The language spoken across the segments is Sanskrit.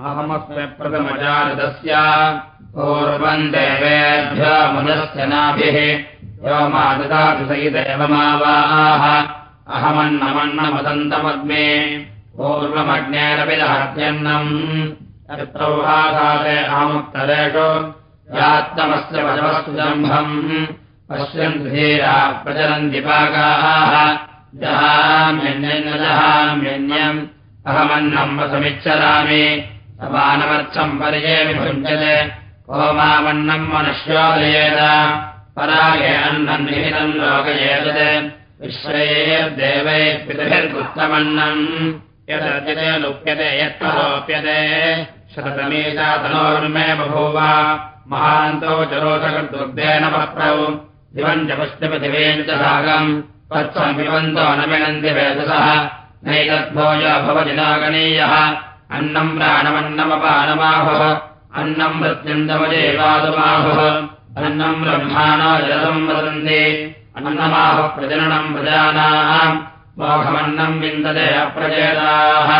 अहमस्मि प्रथमजातस्य पूर्वम् देवेभ्यो मुदस्य नाभिः यो माददाभिसहित एवमावाः अहमन्नमन्नमदन्तमग्ने पूर्वमग्नेरपि दहत्यन्नम् अहमुत्तरेषु यात्तमस्य वशवस्तु जम्भम्। पश्यन्तु धीरा प्रचलन्ति पाकाः जहाम्यन्यन्न जहाम्यन्यम्। अहमन्नम् वसमिच्छरामि समानमर्थम् पर्ये विभुञ्जते कोमामन्नम् मनुष्योदयेत। परागे अन्नम् निहितम् लोकयेतत्। विश्वैर्देवैः पितभिर्गुप्तमन्नम् यदर्जते लुप्यते यत्रोप्यते शतमीतातनोर्मे बभूव। महान्तौ चरोचकर्दुग्धेन पत्रौ दिवम् च पुष्टपृथिवेन् च सागम् पिबन्तो न विनन्ति वेदसः। नैतद्भोज भवति नागणीयः अन्नम् प्राणमन्नमपानमाहुः अन्नम् मृत्युन्दमजेवादमाहुः अन्नम् ब्रह्माणो जलम् वदन्ति अन्नमाहुः प्रजननम् प्रजानाम् मोघमन्नम् विन्दते अप्रचेताः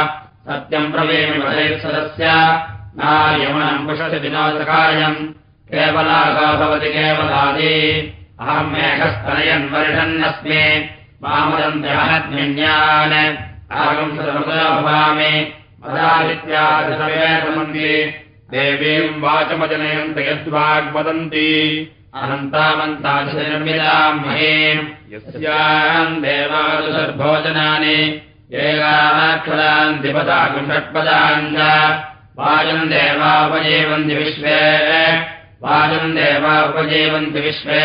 सत्यम् प्रवीमिवधैत्सदस्य नार्यमनम् पुषति विनोदकार्यम् केवलागा भवति केवलादि अहम् मेघस्तनयन् वर्षन्नस्मि मामदन्त्यहद्मिन्यान् अहम् सदमुदा भवामि मदादित्यादिसमेतमन्ति देवीम् वाचमजनयन्त यद्वाग्वदन्ति अनन्तामन्तादिनिर्मिताम् महीम् यस्याम् देवादुसर्भोजनानि एकाक्षरान् दिपदाकम् षट्पदाम् च। वाजम् देवापजीवन्ति विश्वे। वाजम् देवापजीवन्ति विश्वे।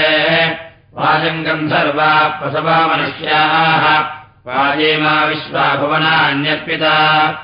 वाजम् गन्धर्वा प्रसवा मनुष्याः। वाजेमा विश्वा भुवनान्यर्पिता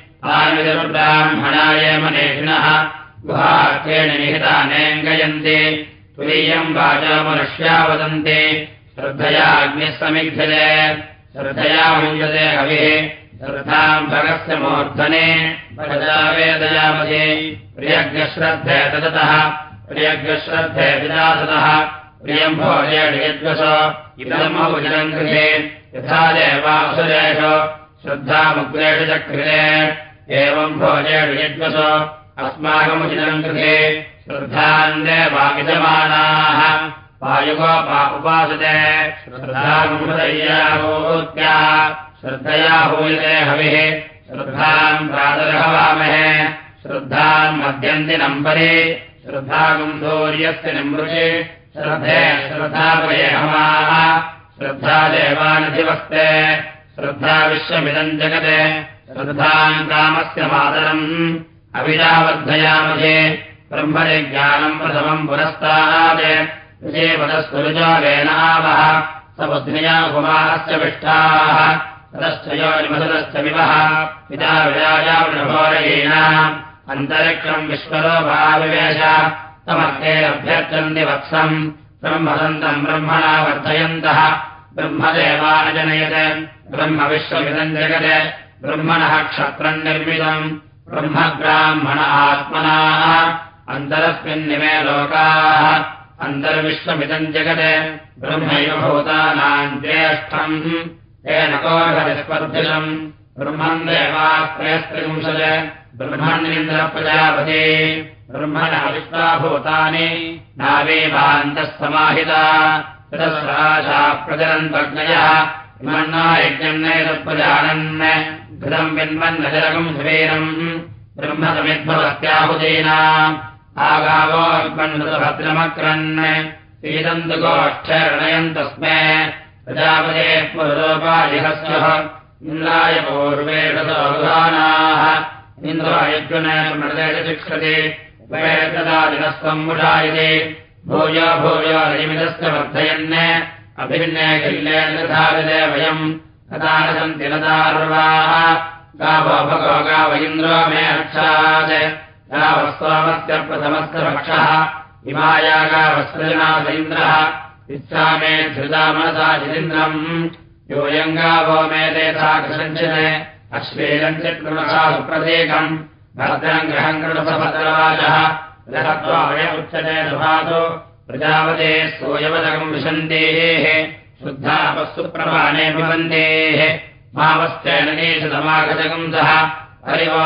तान्विदुर्ब्राह्मणाय मनीषिणः। गुहार्थेन निहितानेऽङ्गयन्ति तुरीयम् वाचा मनुष्या वदन्ति। श्रद्धया अग्निः समिद्धते श्रद्धया मुञ्जते हविः। श्रद्धाम् भगस्य मूर्धने। वेदयामहे प्रियज्ञश्रद्धे तदतः प्रियज्ञश्रद्धे विदासतः प्रियम् भोजेड्यद्वश इदमौजनम् कृते यथा देवासुरेषु। श्रद्धामुग्रेषु चक्रिते एवम् भोजेड्यद्वश अस्माकमुचितम् कृते श्रद्धान् देवाविजमानाः वायुगोपा उपासते। श्रद्धामुदय्याहूत्या श्रद्धया हूयते हविः। श्रद्धाम् प्रातरहवामहे श्रद्धाम् मध्यन्ति नम्बरे। श्रद्धागम् सूर्यस्य निमृषे। श्रद्धे श्रद्धापये हमाः। श्रद्धा देवानधिवस्ते। श्रद्धा विश्वमिदम् जगते। श्रद्धाम् कामस्य मातरम् अभिजावर्धयामहे ब्रह्मणे ज्ञानम् प्रथमम् पुरस्तात् विजयपदस्वरुजावेनावः सबुध्नया कुमारस्य विष्ठाः तदश्चयोनिमसदश्च विवः पिता विराजावृभोरयेण अन्तरिक्षम् विश्वरोभाविवेश तमर्थे अभ्यर्थन्ति वत्सम् ब्रह्मदन्तम् ब्रह्मणा वर्धयन्तः ब्रह्मदेवानजनयत् ब्रह्मविश्वमिदम् जगत् ब्रह्मणः क्षत्रम् निर्मितम्। ब्रह्मब्राह्मण आत्मनाः। अन्तरस्मिन्निमे लोकाः। अन्तर्विश्वमिदम् जगत्। ब्रह्मैव भूतानाम् ज्येष्ठम्। तेन कोषस्पर्धिलम् ब्रह्मम् देवास्त्रयस्त्रिंशत् ब्रह्मण्येन्द्रप्रजापते ब्रह्मण विश्वाभूतानि नावेवान्तः समाहिता। चतस्राशा प्रचलन्तज्ञयः मन्ना यज्ञम् नैतप्रजानन् घृतम् विन्वन्नजरकम् सुवीरम् ब्रह्मसमिद्भवत्याहुतीना आगावो भद्रमक्रन् सीदन्तु गोष्ठर्णयन्तस्मे प्रजापते पुरोपादिहस्यः इन्द्राय पूर्वेषसोधानाः इन्द्रायज्ञनमृदेशिक्षते उपेतदादिनस्त्वम् मुषायते भूयो भूयो रजिमिदस्य वर्धयन् अभिन्ने किल्लेन धारते वयम् सन्ति नदार्वाः गावो गाव इन्द्रो मे रक्षात्। यावस्वामस्य प्रथमस्य पक्षः इमायागावस्त्रजनाथेन्द्रः इच्छामे धृता मनसा जितेन्द्रम् योऽयङ्गावो मे देता कृषञ्चिने अश्वेलञ्चित् कृणसा सुप्रतीकम् भद्रम् ग्रहम् कृणसभद्रवाचः रहत्वाय उच्यते सुभातो प्रजापते सोऽयवदकम् विशन्तेः शुद्धापःसुप्रमाणे पिबन्तेः मावश्चैनकेशतमागजकम् सः। हरिवो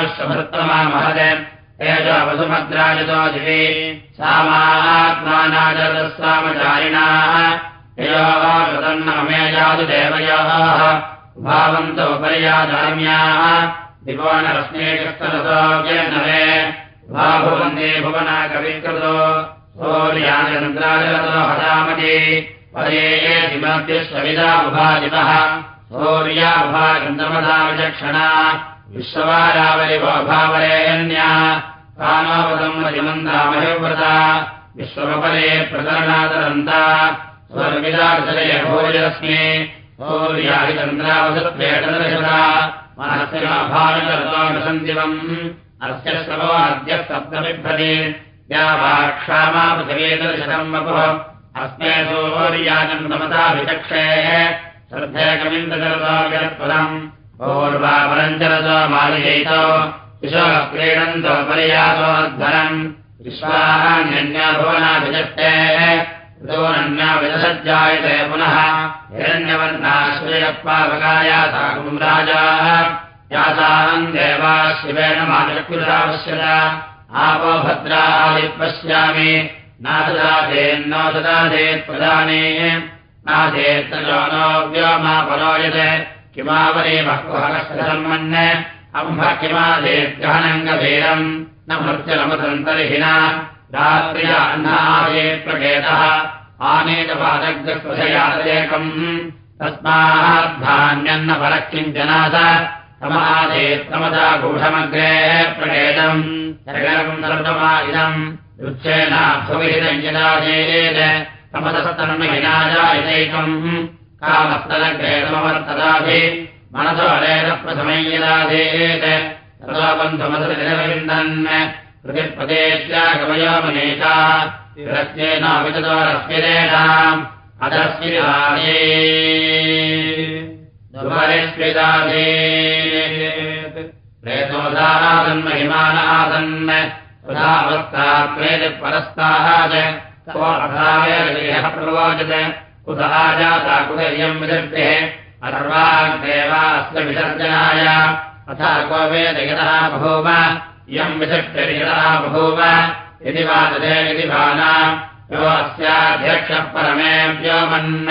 विश्वभृत्तमा महत् तेजवसुमद्राजतो दिवे। सामात्मानाजतस्सामचारिणाः ययोः कृतन्नमे जातु देवयोः भावन्तौ पर्यादाम्याः। दिवोनरश्मेकस्तरसोऽनवे भाभुवन्दे भुवना कविकृतो। सौर्याचन्द्राजरतो हरामजे पदे दिमद्यश्वविदा उभादिवः सौर्याभाचन्द्रमधा विचक्षणा। विश्ववारावलिवभावरेण्या कानोपदम्मतिमन्दामहिव्रता विश्वमपरे प्रकरणादरन्ता स्वर्विदाचलय भोजस्मे मनस्यभारतरतोऽनुसन्दिवम् अस्य श्रवो अद्य सप्तमिभ्रति या वा क्षामा पृथिवेदर्शनम् वपुः। अस्मे सौर्याजम् नमताभिचक्षेः श्रद्धेकमिन्द्रजरतो विरत्पदम् पूर्वापरञ्चरतो मालियैतो विशोः क्रीडन्तो पर्यासो अध्वरम् ृतोनन्याविदसज्जायते पुनः। साकुम् राजाः यासाहम् देवा शिवेन माचकृतावश्यत आपो ददाधेत् प्रदाने। नाधेत्तजो नो व्योमापरोयते किमावरे बह्वहकस्तन्मन् अम्भ किमाधेद्गहनम् गभीरम् न मृत्युनमसन्तर्हिना अन्नादे प्रकेतः। आनेतपादग्रस्पशयादेकम् तस्माद्धान्यन्न परः प्रकेतम्। युच्छेनाभ्युविहितम् यदादेत तमदस्तन्महिनाजायदैकम् कामस्तलग्रेतमवर्तदाभि मनसो रेतप्रथमै यदादेत तदा बन्धुमसविन्दन् ऋतिप्रदेत्यागमयो मनीषा विरस्येनाविदोरस्मिरेणाम् अधस्मिरादे दुमरेष्विदादे प्रेतोदासन्महिमानासन् सुधावस्थात्वेति परस्ताः कोऽर्थायः प्रवोचते कुतः जाता कुतर्यम् विदर्भिः अथर्वाग्देवा अस्य विसर्जनाय अथा को इयम् विशिष्टिर्यतः बभूव। यदि वा दधे यदि भाना। यो अस्याध्यक्षः परमे व्योमन्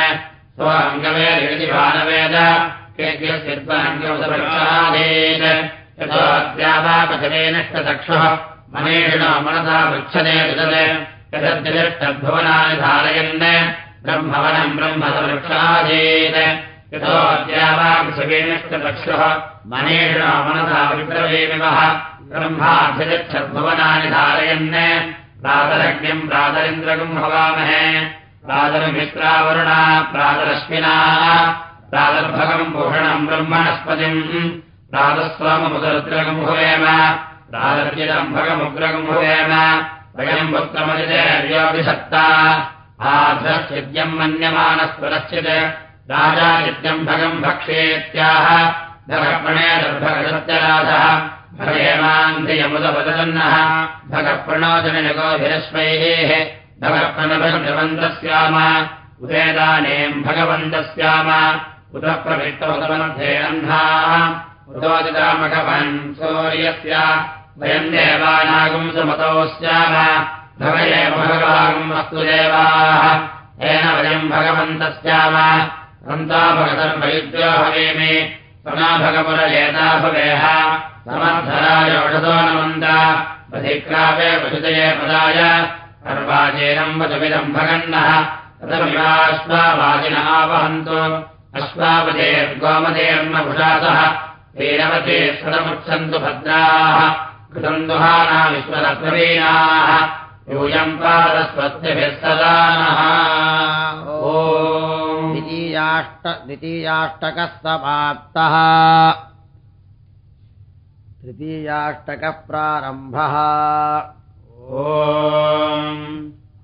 स्वङ्गवेदयति भानवेद। केभ्यस्यत्वङ्गवसवृक्षादेत् यतोऽद्यावापथमेनष्टचक्षुः मनेषिणो मनसा विदते। यदद्यतिष्ठद्भुवनानि धारयन्। ब्रह्मवनम् ब्रह्मसवृक्षादेत्। यतो अद्यावापृथिवेनष्टचक्षुः मनेषिणो मनसा विप्रवेमिवः ब्रह्माभ्यजच्छद्भुवनानि धारयन् प्रातरग्निम् प्रातरिन्द्रगम् भवामहे। प्रातरमित्रावरुणा प्रातरश्विनाः प्रातर्भगम् भूषणम् ब्रह्मणस्पतिम् प्रातस्वाममुदरुद्रगम् भुवेम प्रातर्जितम् भगमुग्रगम् भुवेम वयम् पुत्रमजितेर्योऽभिषक्ता आध्रश्चिद्यम् मन्यमानस्वरश्चित् राजा चिद्यम् भगम् भक्षेत्याह भगप्रणेदर्भगसत्यराधः भगेमान्धियमुदवदन्नः भगप्रणोदनगोभिरश्वैः भगप्रणभवन्तस्याम उदेदानेम् भगवन्तस्याम। प्रवृत्तमुदमध्ये अह्नाः उदोदितामघवन् सूर्यस्य। वयम् देवानागम् सुमतो स्याम भगये भगवागम् अस्तु देवाः। येन वयम् भगवन्तस्याम। अन्ता भगतर्वैद्यो भवेमि। समा भगपुरजेता भवेह समर्थराय औषधो नमन्द प्रतिक्रापे पशुतये पदाय। सर्वाचेनम् वचमिदम् भगन्नः। तदमिवाश्वावादिनः वहन्तु। अश्वापदेर्गोमदेर्न भुषासः वीरवते सदमुत्सन्तु भद्राः। कृतम् यूयम् ओ द्वितीयाष्ट द्वितीयाष्टकः समाप्तः तृतीयाष्टकः प्रारम्भः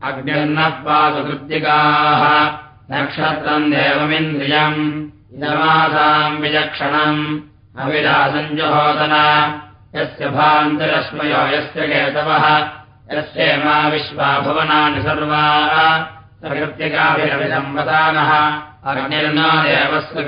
अग्निर्नः पादकृत्तिकाः नक्षत्रम् देवमिन्द्रियम्। इदमासाम् विचक्षणम्। अविरासञ्जुहोदन यस्य भान्तरश्मयो यस्य केतवः यस्य मा विश्वा भुवनानि सर्वाः। प्रकृत्तिकाभिरविसम्वदानः अग्निर्नो देवस्य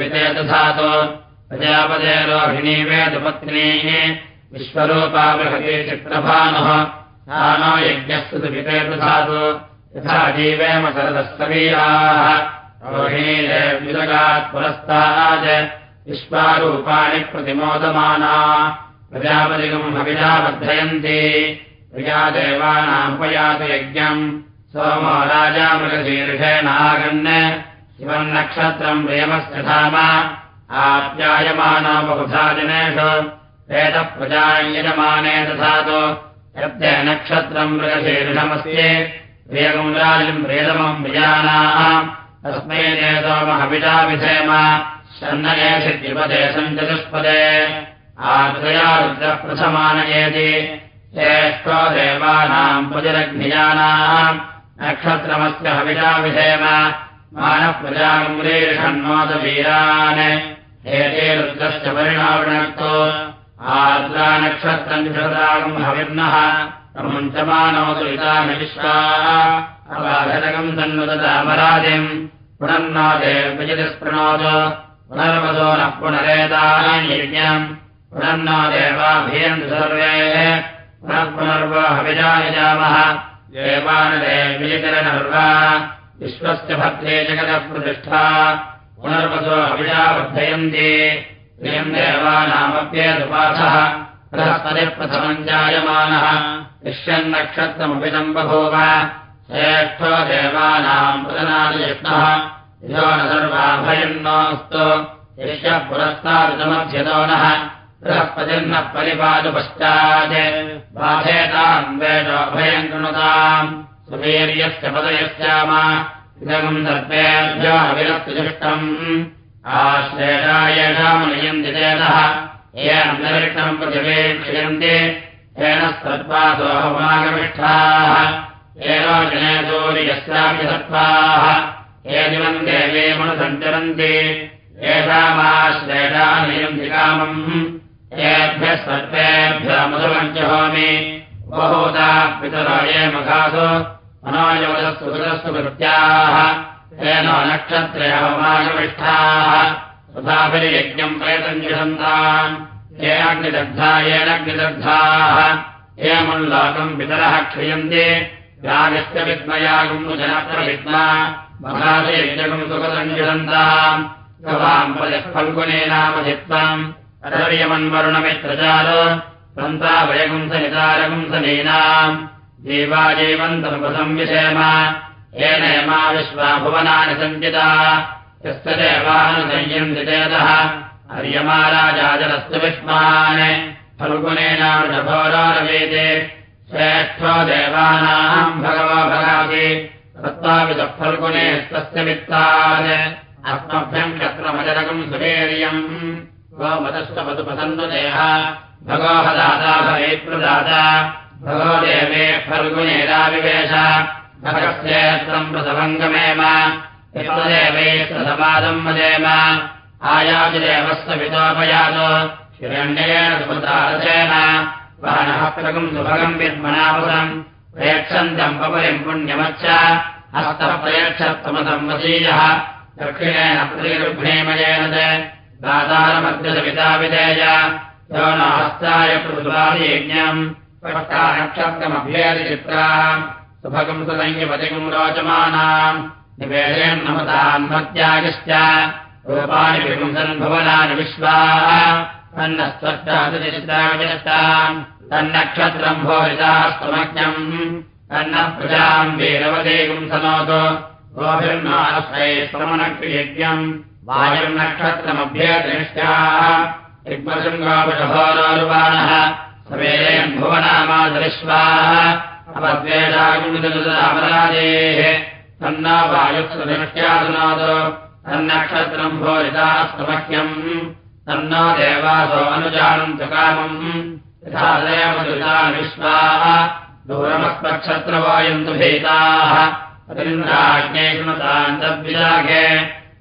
पिते दधातु प्रजापतेरोहिणीवेदपत्नीः विश्वरूपा बृहति चित्रभानुः सा नो यज्ञस्तु दधातु यथा जीवेम शरदस्तवीराः। रोहिणीदेव्युदगात् पुरस्तात् विश्वारूपाणि प्रतिमोदमाना। प्रजापतिगम् हविषा वर्धयन्ति प्रजा देवानामुपयातु यज्ञम्। सोमो राजा मृगशीर्षेणागन् शिवन्नक्षत्रम् प्रेमस्य धाम आप्यायमानो बहुधा जनेषु वेदः प्रजायजमाने दधातु यद्य नक्षत्रम् मृगशीर्षमस्ति प्रियगम् राजिम् प्रेतमम् प्रियाणाः तस्मै शन्नये सिद्धिपदे सञ्चतुष्पदे। देवानाम् पुजरग्निजानाम् नक्षत्रमस्य हविषा विधेम मानप्रजागम्रीषण्मोदवीरान् एते रुद्रस्य परिणामणक्तो आद्रा नक्षत्रम् विषदागम् हविर्नः प्रमुञ्चमानोतु इतानि विश्वाघटकम् सन्नुदतामराजिम् पुनर्नादेवजतिस्पृणोद पुनर्वदो नः पुनरेतायज्ञम् पुनर्नो देवाभियन्तु सर्वे पुनः पुनर्वा हविजायजामः देवानदेविचरनर्वा विश्वस्य भद्रे जगतः प्रतिष्ठा पुनर्वसो हविजा वर्धयन्ति प्रियम् देवानामप्येदुपासः। बृहस्पतिप्रथमम् जायमानः विश्वन्नक्षत्रमपितम् बभूव। श्रेष्ठो देवानाम् प्रदनादिष्णः यो न सर्वाभयन्नोऽस्तु। यस्य पुरस्तादमध्यतो नः। बृहस्पतिर्नः परिपादु पश्चात् बाधेताम् वेदोभयम् कृणुताम्। सुवीर्यस्य पदयस्याम इदगम् सर्पेभ्यो अविरक्तुष्टम् आश्रेषा येषामनयन्ति चेतः येन निरिष्टम् प्रतिवेक्षयन्ति येन सर्पासोऽहमागमिष्ठाः येनो जने सूर्यस्यापि सर्पाः ये दिवम् देवे मनुसञ्चरन्ति। येषामाश्रेषा नयन्ति कामम्। येभ्यः सर्पेभ्यः मधुवञ्चहोमि बहुधा पितरो ये मघासु मनोयोगस्तु कृतस्तु कृत्याः येनो नक्षत्रे हवमागमिष्ठाः तथाभिर्यज्ञम् प्रेतम् जिषन्ताम् येनाग्निदग्धा ये मल्लोकम् पितरः क्षयन्ति यागस्य विद्मयागम् जनत्र विद्मा। मघासयज्ञकम् सुगतम् जिषन्ताम् गवाम् पदः फल्गुने नाम चित्तम् अधर्यमन्वरुणमित्रचार सन्तावयगुंसनितारगुंसनीनाम् जीवाजीवन्तमुपसंविषेम येन मा विश्वाभुवनानि सञ्चिता यस्य देवानुसंयन्ति चेतः। हर्यमाराजाजलस्तु विष्मान्। फल्गुनेनामृषभोरारवेते श्रेष्ठो देवानाम् भगवो भगासि तत्त्वापि फल्गुने तस्य वित्तात् अस्मभ्यम् क्षत्रमजरकम् सुवीर्यम्। गोमतस्तपदुपसन्नुदेह भगोहदाता भवेत्प्रदाता भगो देवे फल्गुनेराविवेश भगस्येत्रम् प्रसभङ्गमेम यत्तदेवैस्तसमादम् वदेम। आयातिदेवस्य वितोपयात। हिरण्येन सुमृतारथेन वानः प्रगम् सुभगम् विद्मनापदम् प्रेक्षन्तम् पपरिम् पुण्यमच्च। हस्तः प्रेक्षत्तमसम् वसीयः दक्षिणेन प्रतिगृह्णेमयेन दातारमध्यसविता विधेय। यो न हस्ताय पृथुवादियज्ञम् नक्षत्रमभ्येदिचित्राम् सुभगम् सुसंयपतिकम् रोचमानाम्। निवेदयन्नमतान्मत्यागश्च रूपाणि विपुंसन् भुवनानि विश्वाः। तन्नस्त्वष्टाम् तन्नक्षत्रम् भोरितास्तमज्ञम्। तन्न प्रजाम् वीरवदेकम् सनोतु गोभिर्नाश्रयश्रमणक्रियज्ञम् वायुर्नक्षत्रमभ्येतनिष्ठाः ऋग्मशृङ्गापशभोरोरुवाणः सवेरेन् भुवनामादविश्वाः तन्ना वायुत्सदृष्ट्यादुनाद तन्नक्षत्रम् भोरितास्तमह्यम्। तन्नो देवासो अनुजानम् च कामम्। यथा देवदृता विश्वाः दूरमस्मक्षत्रवायन्तु भीताः अतिन्द्राज्ञे कृणतान्तव्याघे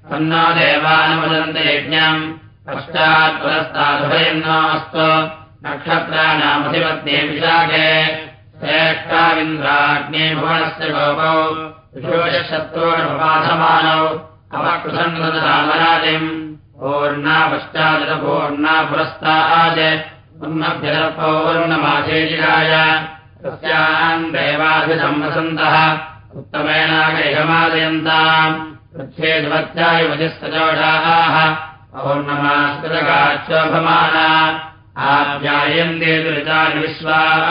तन्नो देवानुवदन्त यज्ञम् पश्चात् पुरस्ताद्भयन्नास्तु नक्षत्राणामधिपत्ने विशाखे श्रेष्ठाविन्द्राग्ने भुवनस्य गोपौ। विशोषशत्रूणपाधमानौ अपकृसन्नराजिम् पूर्णा पश्चादपूर्णा पुरस्ताज उन्नभ्यदपौर्णमाचेजिराय तस्याम् देवाभिसंवसन्तः। उत्तमेनागैहमादयन्ताम् पृथ्वेद्वत्यायुवतिस्तजोषाः पौर्णमास्कृतगाच्योभमाना आप्यायन्ते दुरितानि विश्वाः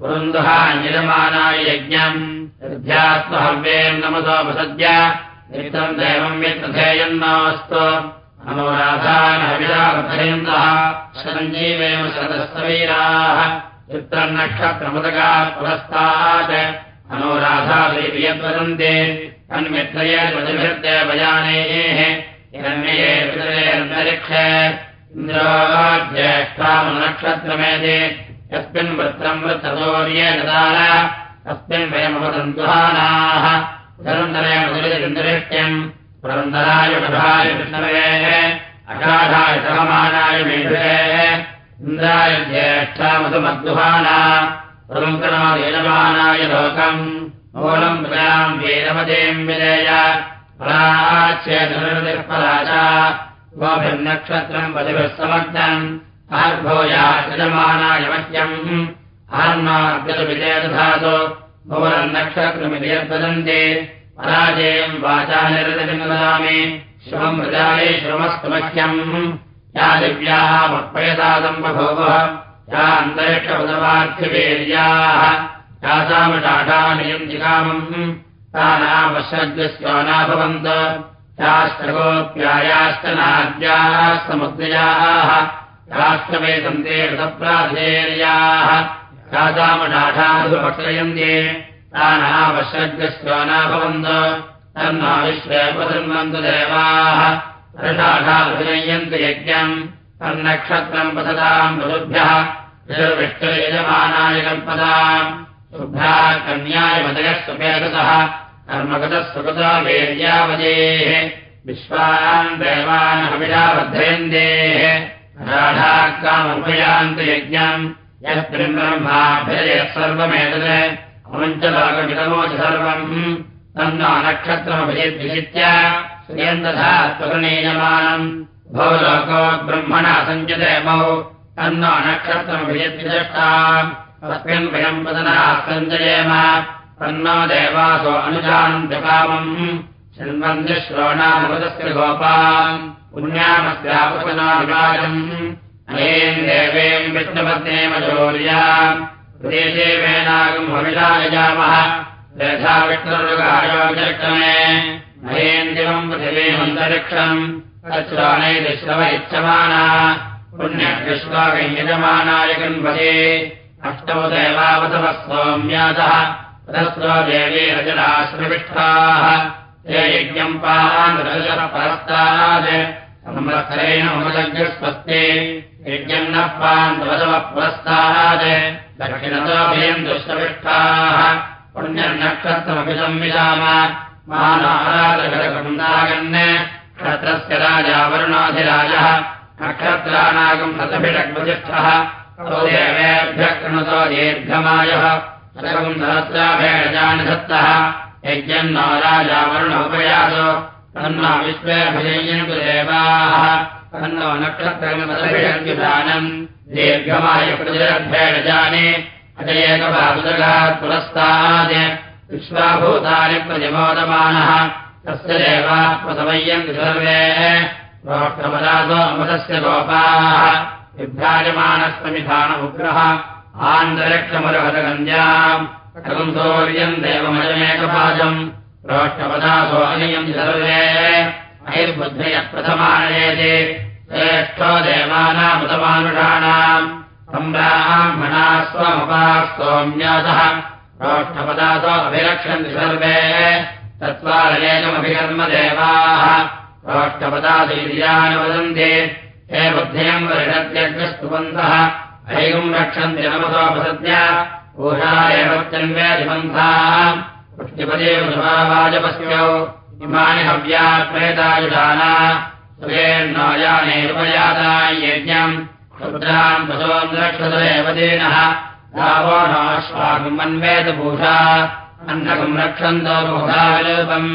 पुरुन्दहाञ्जलमानाय यज्ञम् यद्ध्यात्महव्येम् नमसोपसद्य नित्यम् देवम् चित्रम् नक्षत्रमुदका पुरस्तात्। अन्मित्रयेर्वजभिर्देवयानेः हिरण्यये पितरेर्न्तरिक्षे इन्द्रोज्येष्ठामनक्षत्रमेधे यस्मिन् वृत्रम् वृत्तसौर्ये ददान तस्मिन् वयमवदन्तुहानाः। पुरन्दरेण पुरन्दराय वृषाय विष्णवेः अषाढाय सहमानाय मेढुरेः इन्द्राय ज्येष्ठामधुमद्दुहाना प्रमुखनायजमानाय लोकम्। मूलम् विजय पराच्छेदनिर्पराचा गोभिर्नक्षत्रम् पदिभिः समर्थम् आर्भोयाजमानाय मह्यम् आर्मार्गविजयदधातु भुवनक्षत्रमिति यद्वदन्ति पराजयम् वाचा निरतमिन्वदामि श्रुवम् प्रजाये श्रुवमस्तु मह्यम् या दिव्याः मत्पयसादम् बभूवः या अन्तरिक्षपदवार्थिवीर्याः यासामटाठानियम् जिगामम् तानावशद्यस्योना याश्चगोप्यायाश्च नाद्याः समुद्रयाः। सन्ते ऋतप्राधेर्याः। यासामटाठाधुपक्षयन्ते तानावशद्यस्योना भवन्त तन्ना विश्वेपसन्वन्तु देवाः रषाढाभिनय्यन्तु यज्ञम्। तन्नक्षत्रम् पतताम् पशुभ्यः ऋषर्विष्टयजमानाय कल्पताम्। शुभ्राः कन्याय मदयः सुपेतः कर्मगतः सुकृता वेर्यावजेः विश्वान् देवान् हविषा बद्धयन्तेः राढाः कामुपयान्तु यज्ञम् यः ब्रह्माभ्यजयः सर्वमेतत्। अमञ्चलोकमिदमोच सर्वम् तन्नो नक्षत्रमभिजिद्विजित्य श्रियन्तथा त्वगणीयमानम् भो लोको ब्रह्मणा सञ्जते मौ। तन्नो तस्मिन् वयम् वदनाः सञ्जयेम तन्नो देवासो शृण्वन्ति श्रोणामृतस्य गोपाम्। पुण्यामस्यापनाविभाजम् अनेम् देवेम् विष्णुपत्नेम चौर्याम् देशेवेनागम् हविषा यजामः। यथा विष्णुरुगायोजक्रमे महेन्द्रिवम् पृथिवीमन्तरिक्षम् तच्छ्राणैश्रव इच्छमाना। पुण्यविश्वागयजमानाय गन्वते अष्टौ देवावतवः सौम्यातः देवी रजनाश्रविष्ठाः ते यज्ञम् परस्तात्। संवत्सरेण उमलग्रस्वस्ते यज्ञम् नः पान्दवसवः पुरस्तात्। दक्षिणतोभयम् दुष्टविष्ठाः। क्षत्रस्य राजा वरुणाधिराजः। नक्षत्राणागम् शतभिषग्वजिष्ठः देवेभ्यः कृणुतो दीर्घमायः शतकम् सहस्राभेषजानिधत्तः यज्ञम् नो राजा वरुणोपयातो तन्नो विश्वेऽभिजयन्तु देवाः। तन्नो नक्षत्रमिदभिषग्विधानम् दीर्घमायप्रतिरभ्येषजानि अजयेकबादुदगात् पुरस्तात्। विश्वाभूतानि प्रतिमोदमानः। तस्य देवाः प्रसमय्यन्ति सर्वे। रोष्टपदासो अमृतस्य गोपाः। विभ्राजमानस्तमिधानमुग्रः आन्तरिक्षमरुहतगन्द्याम् कथम् सौर्यम् देवमजमेकपादम् रोष्टपदासो अनियम् सर्वे ऐर्बुद्धयः प्रथमानयेते। श्रेष्ठो देवानामुतमानुषाणाम् सम्ब्राह्मणाः स्वमुपाः सौम्यातः रोष्ठपदासो अभिरक्षन्ति सर्वे। तत्त्वालयेकमभिकर्म देवाः। रोष्ठपदासु इन्द्रियाणि वदन्ति। हे बुद्धियम् वर्षत्यग्रस्तुवन्तः ऐगम् रक्षन्ति नमसोपसद्य ऊषा एव चन्वेदिपन्थाः पुष्टिपदे वृषभावाजपस्यौ इमानि हव्यात्मेतायुधाना सुखेर्नोयानेरुपयाता यज्ञम्। क्षुद्राम् पशोम् रक्षतरेव दीनः गावो नाश्वागुमन्वेदभूषा अन्नकम् रक्षन्तो बहुधाविलोपम्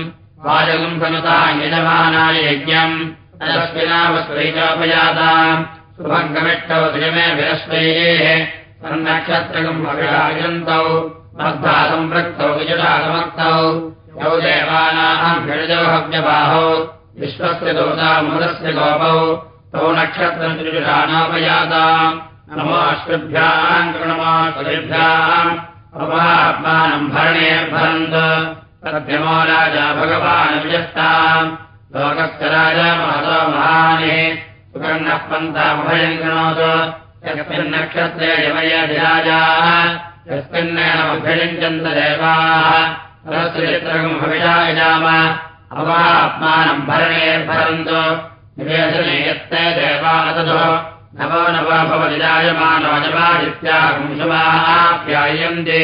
वाजगम् सनुता यजमानाय यज्ञम्। अदस्मिनावस्वैचोपयाताम् श्रियमे विरस्वैः सन्नक्षत्रकम् अभिराजन्तौ मद्धा सम्पृक्तौ विजुषासमक्तौ यौ देवानाम् षडजौ हव्यबाहौ विश्वस्य दोतामुदस्य गोपौ तौ नक्षत्रम् त्रिजुषाणोपयाताम् कृणमोऽश्वभ्याम् अपात्मानम् भरणे भरन्त तद्यमो राजा भगवान् विजस्ताम्। लोकस्य राजा महतो महानिः यस्मिन्नक्षत्रे यमयधिराजाः यस्मिन्नेनमभ्यञ्चन्त देवाः सरस्वचित्रकम् भविषा यजाम। अपात्मानम् भरणे भरन्तु। निवेशने यत्ते देवानततो। नवो नव जमादित्याहुंशमाप्यायन्ते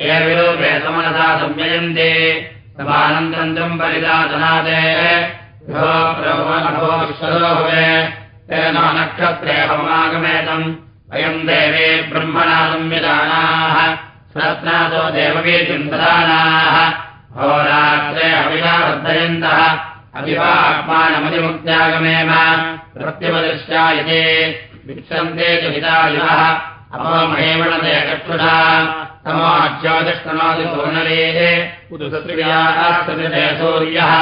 ये विलोपे समनसा संययन्ते। समानन्दम् परिदातनादे नक्षत्रे हमागमेतम् वयम् देवे ब्रह्मणा संविधानाः स्वस्नातो देववीतिम् ददानाः होरात्रे अविनावर्धयन्तः अभिवात्मानमतिमुक्त्यागमेम प्रत्यवदृश्यायते विक्षन्ते च हितायुः पुरुसत्रियास्तते सूर्यः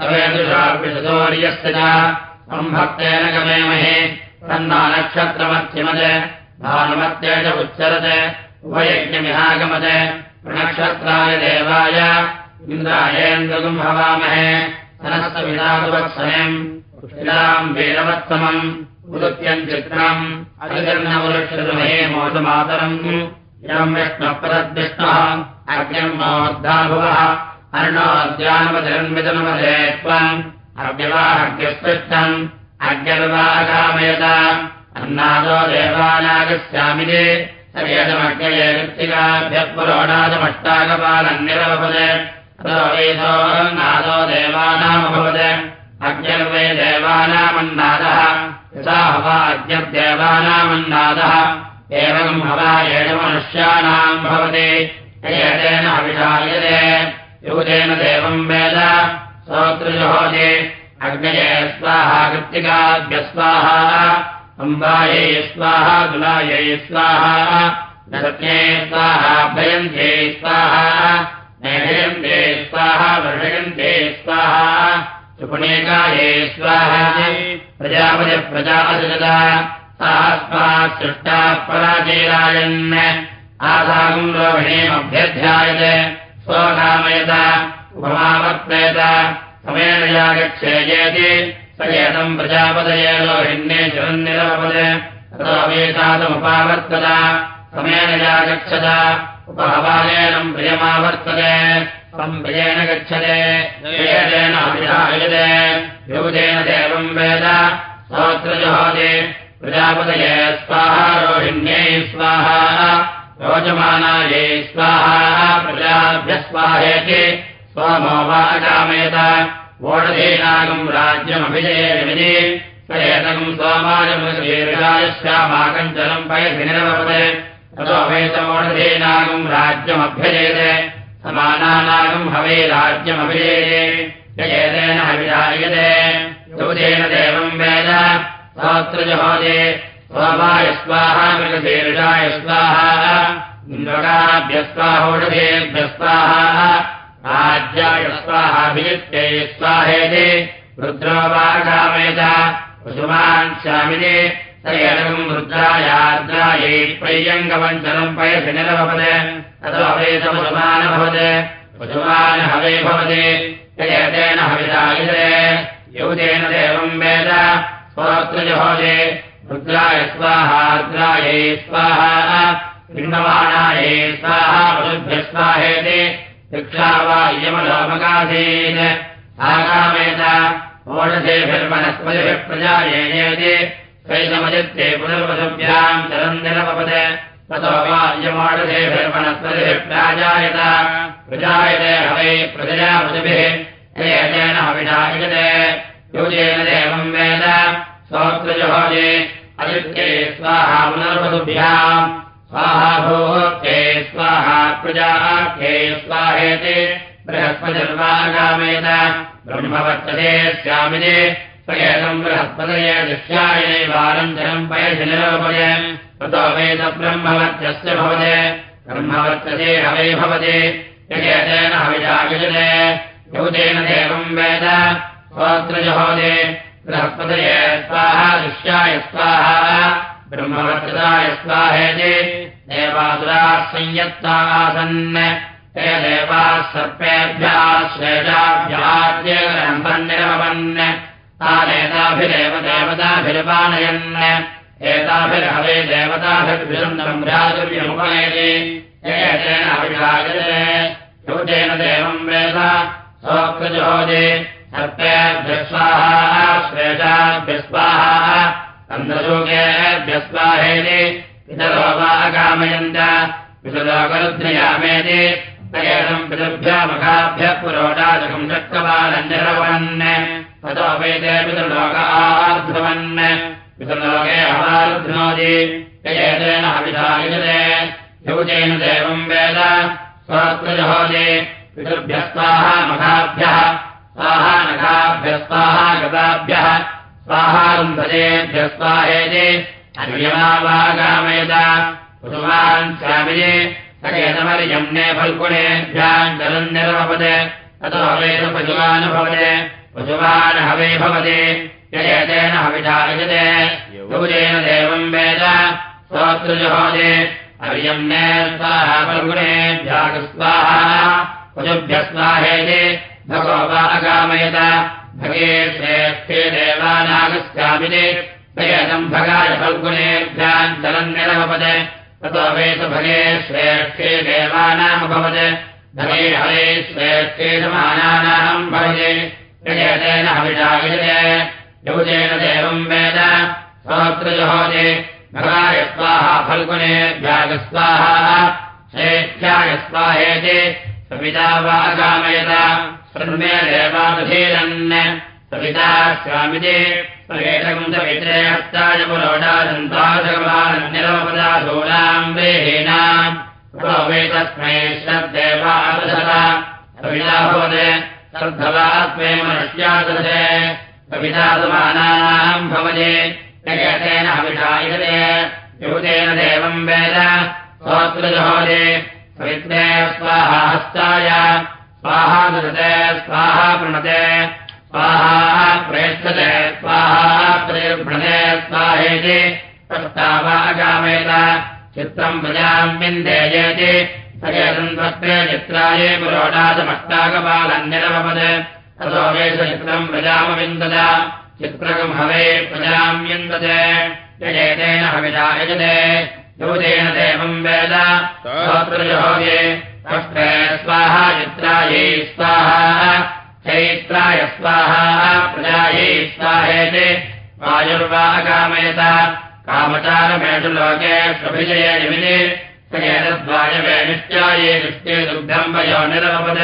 तवेदुषार्पिषसूर्यस्य च सम्भक्तेन गमेमहे। तन्ना नक्षत्रमत्रिमत् भानुमत्ये च उच्चरत्। उभयज्ञमिहागमत्। नक्षत्राय देवाय। इन्द्रायेन्द्रगुम् हवामहे सनस्तविदावत्सयम् पुष्टिलाम् वीरवत्तमम्। उदुत्यम् चित्रम्। अधिकर्णवृक्षमहे मोदमातरम्। इदम् विष्णुपदद्विष्णुः अर्णोद्यानवतिरन्वितनमधे त्वम् अव्यवाहग्यस्पृष्टम् अग्निर्वागामयत अन्नादो कृत्तिकाभ्यः पुरोणादमष्टाकपालम् निरवपदे नादो देवानामभवत्। अग्निर्वै देवानामन्नादः। यथा हवा अग्निर्देवानामन्नादः। एवम् हवा एषमनुष्याणाम् भवति एतेन अभिषायते यूतेन देवम् वेद। श्रोतृजहोति अग्नये स्वाहा कृत्तिकाभ्यस्वाहा अम्बायै स्वाहा दुलायै स्वाहा। नरत्ये स्वाहा भयन्ते स्वाहा। नैहयन्ते स्वाहा वर्षयन्ते स्वाहा। सुपुणेकाये स्वाहा। प्रजापतिप्रजापतिगता सास्मात् सृष्टाः पराजेरायन् आसागम् रोहिणीमभ्यध्यायते स्वकामयत उपमावर्तयत समेन यागच्छेयेति स एतम् प्रजापतये रोहिण्ये चिरन्निरवपदे ततो वेतादमुपावर्तत समेन यागच्छत उपहवालेनम् प्रियमावर्तते। तम् प्रियेण गच्छते वेदेन अभिधायते। योगेन देवम् वेद स्तोत्रजहोति प्रजापतये स्वाहा रोहिण्यै स्वाहा रोचमानायै स्वाहा प्रजाभ्यः स्वाहेति स्वमो वा अकामयत वोढधीनागम् स एतकम् सोमायमुदीर्घायश्यामाकञ्चलम् पयसि निरवपदे ततो वेतमोढधीनागम् राज्यमभ्यजयते समानानागम् हवे राज्यमभिजयते। य एतेन हविरायते योजेन देवम् वेद। सहस्रजहोदे स्वामाय स्वाहा मृगशीर्षाय स्वाहा इन्द्रकाभ्यस्वाहोढधेभ्यस्वाहा राज्याय स्वाहाभियुक्ते स्वाहेति रुद्रो वागामयत पशुमान् स्वामिने स एनकम् रुद्रायार्द्रायै प्रय्यङ्गवञ्चनम् पयसि निरभवत् ततो हवेतपशुमानभवत् पशुमान् हवे भवति यतेन हविरायते यौतेन देवम् वेद स्वोत्रजहोदे रुद्राय स्वाहार्द्रायै स्वाहा पिण्डमाणाये स्वाहा पशुभ्यः स्वाहेति शिक्षा वा इयमलोमकासीत् आगामेत ओषधेभिर्वनस्पतिभिः प्रजायेति स्वैतमजित्ते पुनर्वसुभ्याम् चलन् निरपद ततो वा इयमोषधेभिर्वनस्पतिभिः प्राजायत हवै प्रजया पशुभिः हविषायते योजेन देवम् वेद सोऽत्रजहोजे अजित्ये स्वाहा पुनर्वसुभ्याम्। स्वाहा भोक्ते स्वाहा प्रजाख्ये स्वाहेति बृहस्पतिर्वागामेत। ब्रह्मवर्तते स्यामिने स्वयम् बृहस्पतये दृश्यायैवानन्तरम् पयसि निरोपय ततो वेद ब्रह्मवर्त्यस्य भवते ब्रह्मवर्तते हवे भवति यजेतेन हविषागजते यौतेन वेद। स्वोत्रजहोदे बृहस्पतये स्वाहा दृश्याय स्वाहा, ब्रह्मवर्तताय स्वाहेति देवासुराः संयत्ता आसन् ते देवाः सर्पेभ्यः श्वेताभ्याद्यरम्भन्निरमवन् तानेताभिरेव देवताभिर्पानयन् सर्पेभ्यः स्वाहा श्वेताभ्यः स्वाहा चन्द्रशोकेभ्यः स्वाहेति पितरो वा अकामयन्त पितुलोकरुद्रयामेति तयेदम् पितृभ्यमखाभ्यः पुरोडाजकम् चक्रवालञ्जरवन् ततो वेदे पितृलोक पितृलोके यौजेन देवम् वेद स्वत्रजहोति पितृभ्यः स्वाहा मखाभ्यः स्वाहा नखाभ्यः स्वाहा गताभ्यः स्वाहारुन्धजेभ्यः स्वाहेति अन्यमावागामयत पुरुमान् स्वामिने सकेतमर्यम्ने फल्गुणेभ्याम् जलम् निरमपद ततो हवेत पशुवानुभवते पशुवान् हवे भवति ययतेन हविषायजते योजेन देवम् वेद स्तोत्रजहोदे हर्यम्ने स्वाहा फल्गुणेभ्याः स्वाहा पशुभ्यः स्वाहेति भगो वा अगामयत भगे श्रेष्ठे देवानागस्यामिने। प्रयतम् भगाय फल्गुणेभ्याम् चलन् निरमपद ततो वेत भगे श्रेष्ठे देवानामभवत्। भगे हरे श्रेष्ठे समानानाम् भवते। प्रयतेन हविषायते यौजेन देवम् वेद। स्तोत्रजहोजे भगाय स्वाहा फल्गुणेभ्याग स्वाहा श्रेष्ठ्याय स्वाहेति। सविता वा कामयत शृण्मे देवादधीरन् सविता स्वामिते स्वेतकम् सवित्रे हस्ताय पुरोडादन्ताजगमाननिरवपदाशूलाम् वेहीनाम् वेतस्मै श्रद्देवादशता सविता भवते श्रद्धवात्मे मनुष्यादशे सविता समानानाम् भवते ययतेन हविषायते युतेन देवम् वेद स्तोत्रजहोदे सवित्रे स्वाहा हस्ताय स्वाहा दृशते स्वाहा प्रणते स्वाहा प्रेष्ठते स्वाहा प्रेर्भृणे स्वाहेति चित्रम् प्रजाम् विन्देयेति सकेतम् तत्रे चित्राये पुरोडादमष्टाकपालन्निरमपद ततो वेषचित्रम् प्रजामविन्दद चित्रकम् हवे प्रजाम् विन्दते यजेतेन योजेन देवम् वेद स्तोत्रजहोगे अष्टे स्वाहा चित्रायै स्वाहा, चैत्राय स्वाहा, प्रजायै स्वाहेति वायुर्वा कामयत कामचारमेषु लोके स्वभिजये निमिने सकेतद्वायवे निश्चाये दृष्टे दुग्धम् वयो निरमपद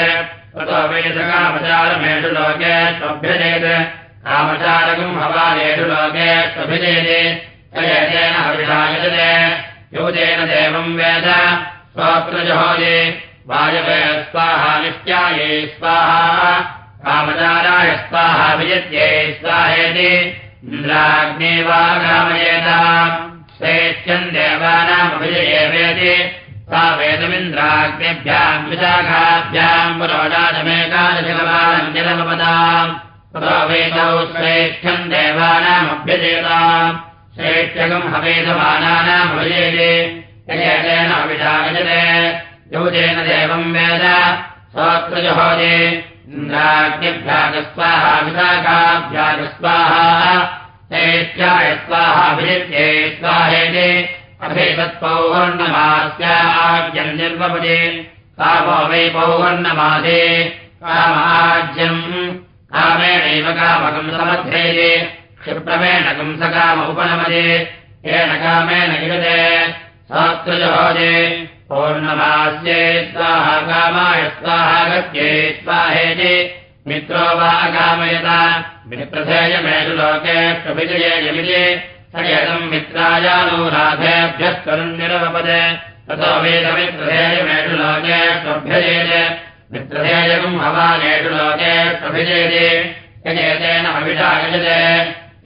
ततो वेदकामचारमेषु लोके स्वभ्यजेत् कामचारकम् हवानेषु लोके स्वभिजयते सयतेन हविषायजते योजेन देवम् वेद स्वप्रजहोजे वायवे स्वाहा नित्याये स्वाहा कामचाराय स्वाहा विजत्ये स्वाहेति इन्द्राग्ने वा कामयेत श्रेष्ठम् देवानामभिजये सा वेदमिन्द्राग्नेभ्याम् विशाखाभ्याम् पुरोडादमेकादशगवानञ्जलमपदाम् ततो वेदौ श्रेष्ठम् देवानामभ्यजेताम् हवेदमानानामभिजयते यजेतेन अभिषागजते योजेन देवम् वेद। सोऽत्रजहोजे इन्द्राग्निभ्यागस्वाहा विशाखाभ्यागस्वाहा। चैत्याय स्वाहाभिजित्ये स्वाहेति। अभेदत्पौवर्णमास्याज्यन्निर्वपदे कामो वै पौवर्णमादे कामाज्यम्। कामेणैव कामकम् समध्येये क्षिप्रमेण कंसकाम उपनमदे येन कामेन गिरते सात्रजहोजे पौर्णमास्ये स्वाहा कामाय स्वाहा गत्ये स्वाहेति मित्रो वा अकामयत मित्रधेयमेषु लोके प्रभिजये यमिजे। सयतम् मित्रायानुराधेभ्यस्तरुन्निरवपदे। ततो वेदमित्रधेयमेषु लोके स्वभ्यजेत् मित्रधेयकम् हवानेषु लोके प्रभिजयते यजेतेन हविषा यजते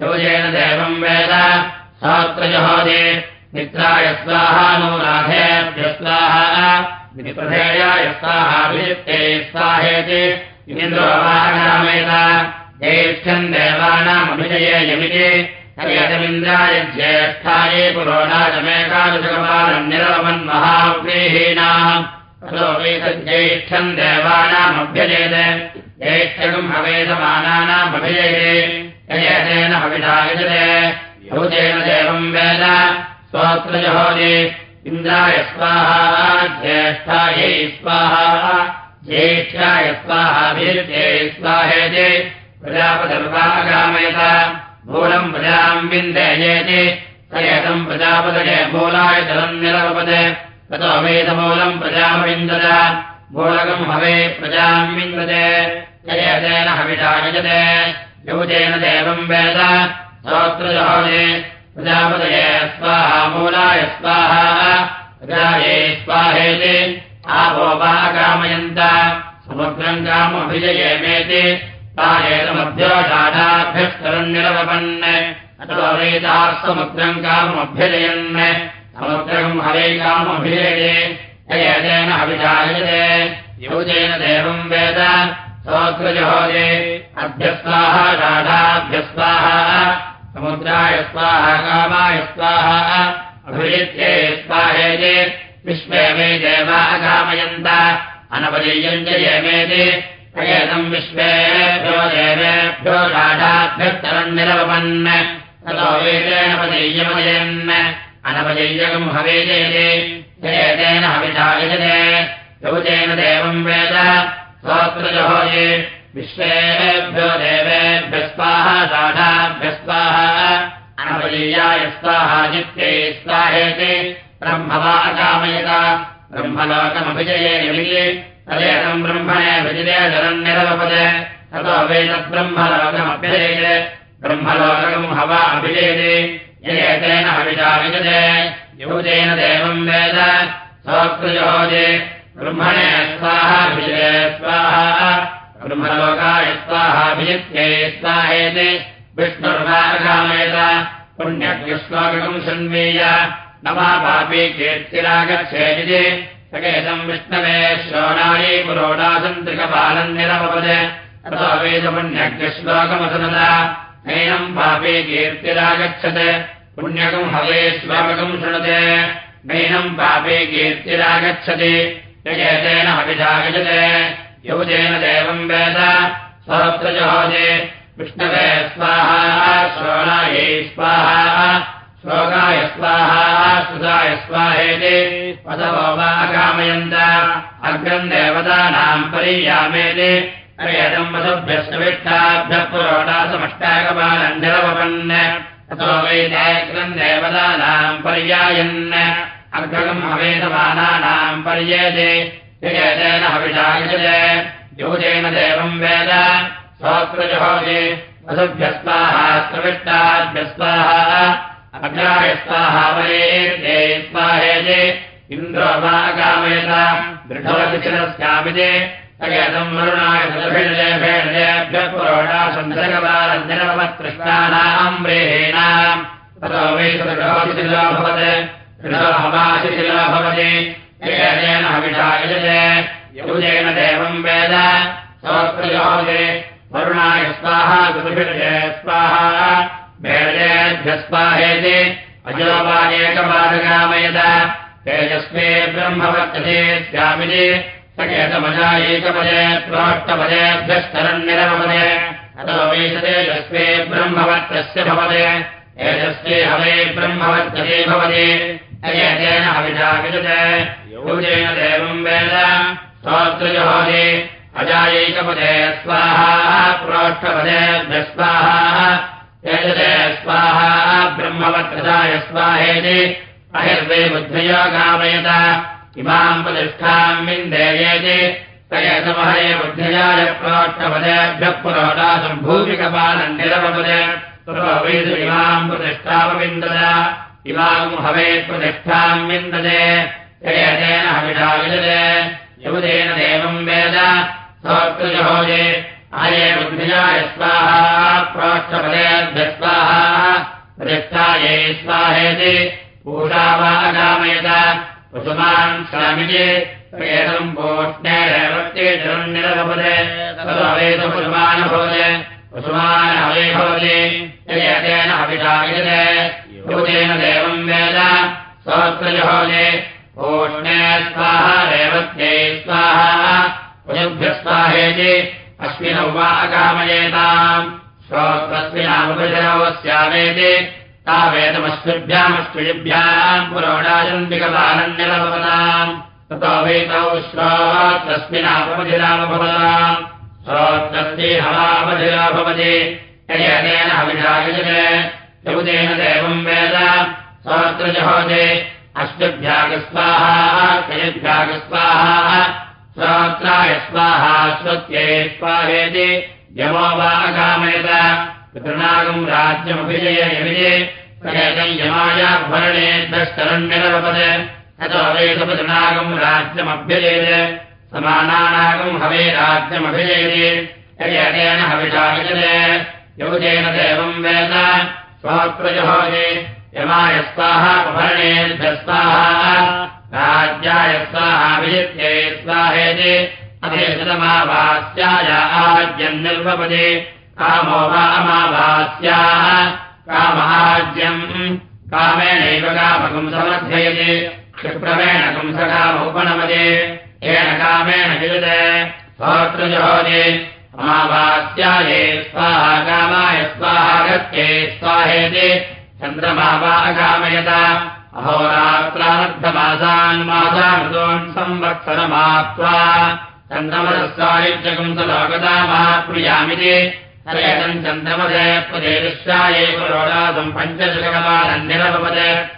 योजेन देवम् वेद। सात्रजहोदे मित्राय स्वाहानुराधेभ्य स्वाहा मित्रधेयाय स्वाहाभिजित्ते स्वाहेति। इन्द्रोवाहनामेत ज्येष्ठम् देवानामभिजये यमिति। हरियतमिन्द्राय ज्येष्ठाये पुरोणाचमेकादशकपालम् निरवमन्महाव्रीहीणाम् ज्येष्ठम् देवानामभ्यजेत ज्येष्ठकम् हवेदमानानामभिजये। यजेतेन हविषायजते भूतेन देवम् वेद स्वोत्रजहोदे। इन्द्राय स्वाहा ज्येष्ठायै स्वाहा ज्येष्ठाय स्वाहाभिर्जे स्वाहेति प्रजापतिर्वागामयत मूलम् प्रजाम् विन्देयेति। सयतम् प्रजापतये मूलाय जलम् निरवपद ततो वेदमूलम् प्रजामविन्दद मूलकम् हवे प्रजाम् विन्दते। ययतेन हविषा यजते। युजेन देवम् वेद। स्तोत्रजहोदे प्रजापतये स्वाहा मूलाय स्वाहा प्रजाये स्वाहेति आपोपाकामयन्त समुद्रम् कामभिजयेमेति तायेतमभ्योषाढाभ्यस्तरन्निरवपन् अथवा वेदाः समुद्रम् कामभ्यजयन् समुद्रम् हवे कामभिजये ययतेन हविषायते योजेन देवम् वेद सोऽग्रजहोदे अभ्यस्वाहा षाढाभ्यस्वाहा समुद्राय स्वाहा कामाय स्वाहा स्वाहेति विश्वे मे देवा अकामयन्त अनपदेयम् च विश्वेभ्यो देवेभ्यो राढाभ्यस्तरन्निरवपन् ततो वेदेन पदेयमयन् अनपदेयकम् हवेजेते जयतेन हविषायजते योजेन देवम् वेद स्वोत्रजहोये विश्वेभ्यो देवेभ्य स्वाहा राढाभ्यस्वाहा अनपदीयाय स्वाहा जित्यै स्वाहेति। ब्रह्मवा अकामयत ब्रह्मलोकमभिजये यमिति तदेकम् ब्रह्मणे विजये जलन्निरवपद। ततो वेदब्रह्मलोकमभ्यजयते ब्रह्मलोकम् हवा ययतेन हविषा विजते। योजेन देवम् वेद। सोऽकृजोजे ब्रह्मणे स्वाहाभिजये स्वाहा ब्रह्मलोकाय स्वाहाभिजित्यै स्वाहेति विष्णुर्वा अकामयत पुण्यज्ञश्लोकम् शृण्वीय न वा पापी निरवपद अथो वेदपुण्यज्ञश्लोकमसनद नैनम् पापी कीर्तिरागच्छत् पुण्यकम् हवे श्लोकम् शृणुते। नैनम् पापी कीर्तिरागच्छति यजेतेन हविषागजते योजेन देवम् वेद। सहस्रजहोजे विष्णवे स्वाहा श्रोणायै स्वाहा श्लोकाय स्वाहा सुधाय स्वाहेति। पदवो वा अकामयन्त अग्रम् देवतानाम् परियामेति। अयदम् वसुभ्यस्तविष्टाभ्यः पुरोडासमष्टाकपालम् निरवपन्। ततो वैदेग्रम् देवतानाम् पर्यायन् अर्घकम् हवेदमानानाम् पर्येते। यजेतेन हविषायजते योजेन देवम् वेद। सोऽकृजहोजे वसुभ्यस्वाहा स्रविष्टाभ्यस्वाहा अग्राय स्वाहा वरेर्ये स्वाहेजे इन्द्रो वा कामयत दृढवति चिरस्यामिते। तगेदम् वरुणाय सदभिर्जयभेर्जयभ्यः पुरोडा सन्दरकपालन्दिरवत्कृष्णानाम् व्रेहीणाम् ततो वै सदृढोतिशिलो भवत् दृढोहमाशिशिलो भवति यजेन हविषायजते योजेन देवम् वेद। सोऽकृजोजे वरुणाय स्वाहा गुरुभिर्जय स्वाहा भेर्जेभ्यस्वाहेति अजोपादेकपादकामयत तेजस्वे ब्रह्मवर्तते स्यामिति सकेतमजा एकपदे प्रोष्टपदेभ्यस्तरन्निरमपदे अतो वेशतेजस्वे ब्रह्मवर्तस्य भवते। तेजस्वे हवे ब्रह्मवर्तते भवति अयतेन हविषा विजते योजेन देवम् वेद। स्तोत्रजहोदे अजायैकपदे स्वाहा प्रोष्ठपदे स्वाहा यजते स्वाहा ब्रह्मवत्रदाय स्वाहेति। अहिर्वे बुद्धयो गामयत इमाम् प्रतिष्ठाम् विन्देयेति तयसमहरे बुद्ध्यजाय प्रोष्ठपदेभ्यः पुरोडासम् भूमिकपालम् निरवपदे। पुरोवेदु इमाम् प्रतिष्ठापविन्दद इमाम् हवे प्रतिष्ठाम् विन्दते। ययतेन हविषा विदते। यमुदेन देवम् वेद। सोऽकृजहोजे आये बुद्धिजाय स्वाहा प्रोष्ठपदेभ्यः स्वाहा प्रतिष्ठायै स्वाहेति। पूषा वा अगामयत कुसुमान् स्वामिजे। एतम् पोष्णेरवत्ये जरन्निरभवते तदवेद कुसुमानभवते कुसुमानहवे भवति ययतेन हविषायते योजेन देवम् वेद। सोऽत्रजहोजे ओष्णे स्वाहा रेवत्यै स्वाहा। पुरुभ्यः स्वाहेति अस्मिनौ वा अकामयेताम्। श्रोत्रस्मिनामुपजरवस्यामेति तावेदमस्मिभ्यामस्मिभ्याम् पुरोडाजन्विकपालन्यलभवताम् ततो वेतौ श्रोत्रस्मिनापमधिरामभवताम् हवामधिरा भवति। ययतेन हविषायजते यमुदेन देवम् वेद। श्रोत्रजहोते अश्वभ्यागस्वाहा कयभ्यागस्वाहा श्रोत्राय स्वाहा श्रुत्यै स्वाहेति। यमो वा अगामयत पितृनागम् राज्यमभिजय वेदपितृनागम् राज्यमभ्यजयत समानानागम् हवे राज्यमभिजयति ययतेन हविषायजते योजेन देवम् वेद। स्वप्रजहोजे यमाय स्वाहा भरणेभ्यः स्वाहा आज्यम् निर्वपदे कामो वा अमावास्याः कामाज्यम् कामेणैव कामकम् समर्थयति क्षिप्रमेण कंसकामोपणमदे येन कामेण विजते भोतृजहोदे अमावास्याये स्वाहा कामाय स्वाहागत्ये स्वाहेति। चन्द्रमा वा अकामयत। अहोरात्रानर्थमासान् मासामृतोन् संवत्सरमाप्त्वा। चन्द्रमदस्सायुज्यकम् स लोकदामाप्नुयामिति हरेतम् चन्द्रमदे प्रदेशाये पुरोडासम् पञ्चशकमानन्यरभवत्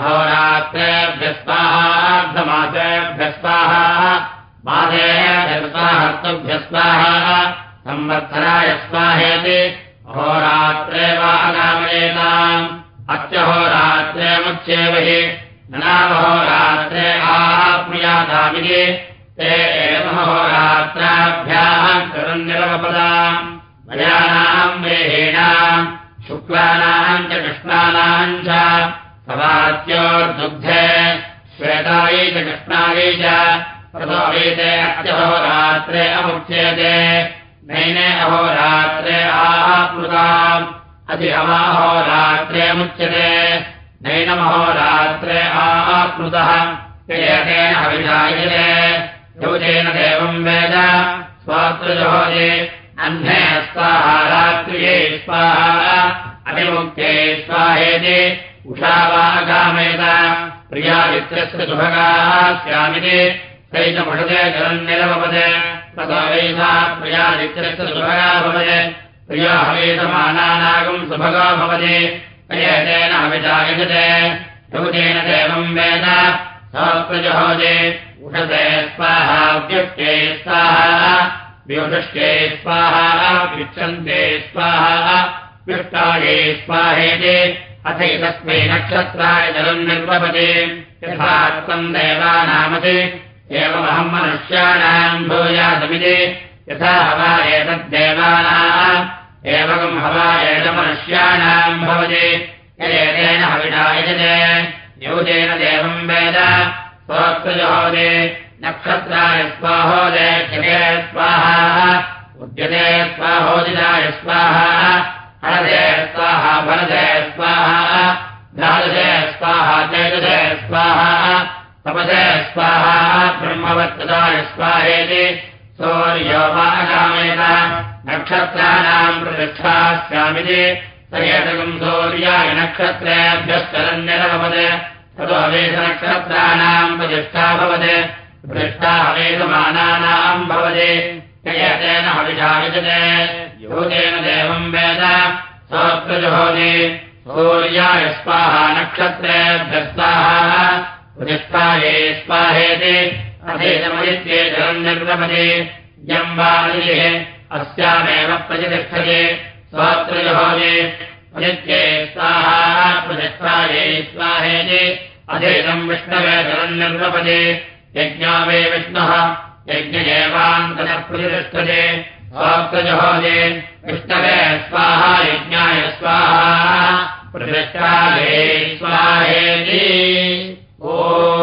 अहोरात्रेभ्यः स्वाहार्धमासेभ्यः स्वाहा मासेभ्यः स्वाहर्तुभ्यः स्वाहा संवत्सराय स्वाहेति अहोरात्रे वा अगामयेताम् अत्यहोरात्रेमुच्येव हि नामहोरात्रे आप्नुयातामिति ते एवमहोरात्राभ्याम् सवात्योर्दुग्धे श्वेतायै च कृष्णायै च अमुच्यते नैने अहोरात्रे आप्लुताम् अति अमाहोरात्रे मुच्यते नैनमहोरात्रे आप्लुतः योजेन देवम् वेद। स्वात्रजहोजे अह्ने स्वाहा रात्रिये स्वाहा अतिमुक्ते स्वाहेति उषा वा अगामयत प्रियादित्यस्य सुभगाः स्यामिति सैतमुषते जलन्निरभवते ततो वैसा प्रियादित्यस्य सुभगा भवते प्रिया हवेदमानानागम् सुभगा भवति अयतेन हविषायजते योजेन देवम् वेद उषते स्वाहा व्युष्टे स्वाहा व्युषष्टे स्वाहा विक्षन्ते स्वाहा व्युष्टाये स्वाहेति अथैतस्मै नक्षत्राय जलम् निर्वपते यथा देवानामति एवमहम् मनुष्याणाम् भूयासमिति यथा हवा एतद्देवानाम् एवम् हवा एतमनुष्याणाम् भवति यदेन हविषायजते योजेन देवम् वेद। स्वोक्तजहोदे नक्षत्राय स्वाहोदे क्षते स्वाहा। स्वाहा। स्वाहा स्वाहा। स्वाहा स्वाहा। ब्रह्मवत्तदाय स्वाहेति। सौर्यो वागामेत नक्षत्राणाम् प्रतिष्ठास्यामिति स एतकम् सौर्याय नक्षत्रेभ्यश्चरन्यरभवत् ततो वेदनक्षत्राणाम् प्रतिष्ठा भवत्। प्रतिष्ठा वेदमानानाम् भवति। यतेन हविषा विजते योगेन देवम् वेद। सोऽप्रजुहोति सूर्याय स्वाहा नक्षत्रेभ्यस्ताः। प्रतिष्ठाये स्वाहेति। अधेतमदित्ये जलन्निर्गमति यम् वा अस्यामेव प्रतिष्ठते। स्वात्रजुहोति अजज्ञे स्वाहा प्रतिक्षाये स्वाहे अध्ययनम् विष्णवे धनन्यपदे यज्ञा वे विष्णुः। यज्ञे वान्तरप्रतिरक्षदे विष्णवे स्वाहा यज्ञाय स्वाहा। प्रतिष्ठाये मे ओ